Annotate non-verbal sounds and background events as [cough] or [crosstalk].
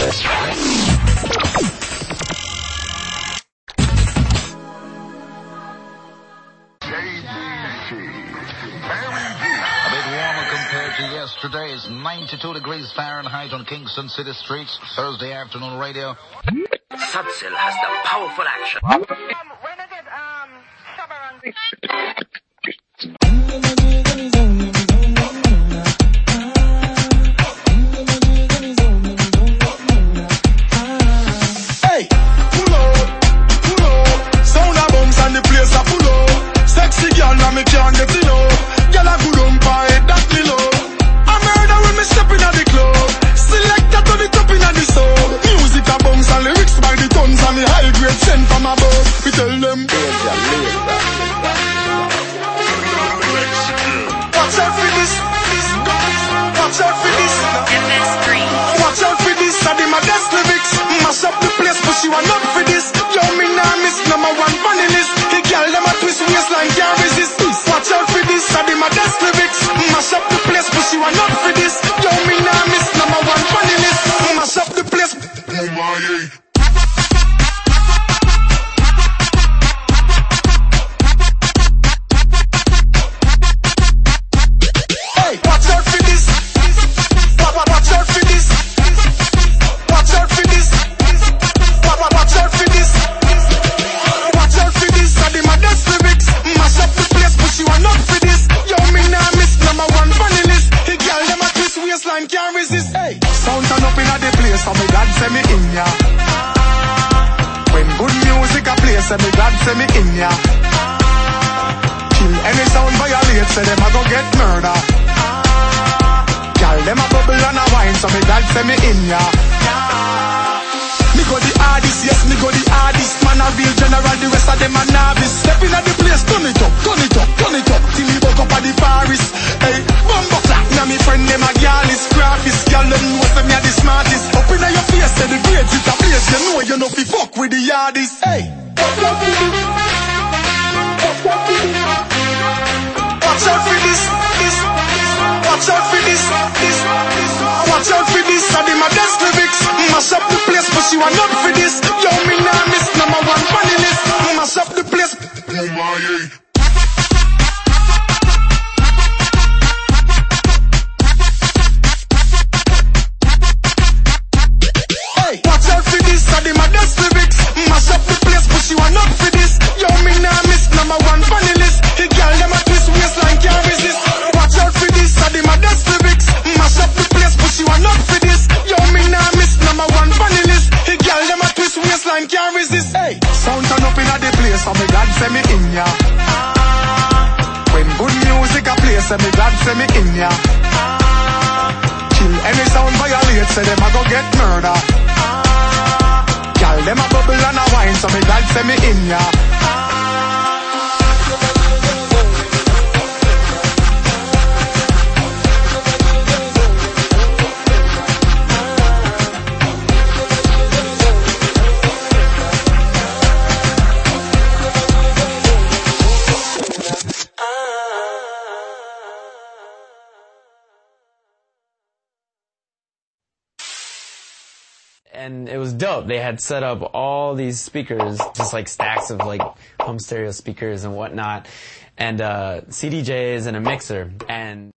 A bit warmer compared to yesterday. It's 92 degrees Fahrenheit on Kingston City streets. Thursday afternoon radio. Subsil has the powerful action. Um, Renegade, um, [laughs] Watch out for this. Watch out for this. Waistline can't resist. Hey, sound turn up inna the place, so me God say me in ya. When good music a play, say me God say me in ya. Kill any sound violate, say them a go get murder. Girl, them a bubble and a wine, so me God say me in ya. Me go the hardest, yes, me go the hardest. Man a real general, the rest of them a novice. Step in at the place, turn it up, turn it up, turn it up. Till he woke up at the Paris. Hey, bumbo clap, now me friend them a girl. Girl, them know say me a the smartest. Up in your face, say the grades it a place. You know you know fi fuck with the hardest. Hey. Watch out for this, this. Watch out for this, this. Watch out for this. I did my best lyrics. Mash up the place, but you are not for this. Sound turn up inna the place, so me God send me in ya. When good music a play, say me God say me in ya. Kill any sound violate, say them a go get murder. Girl, them a bubble and a wine, so me God say me in ya. And it was dope. They had set up all these speakers, just like stacks of like home stereo speakers and whatnot, and uh, CDJs and a mixer. And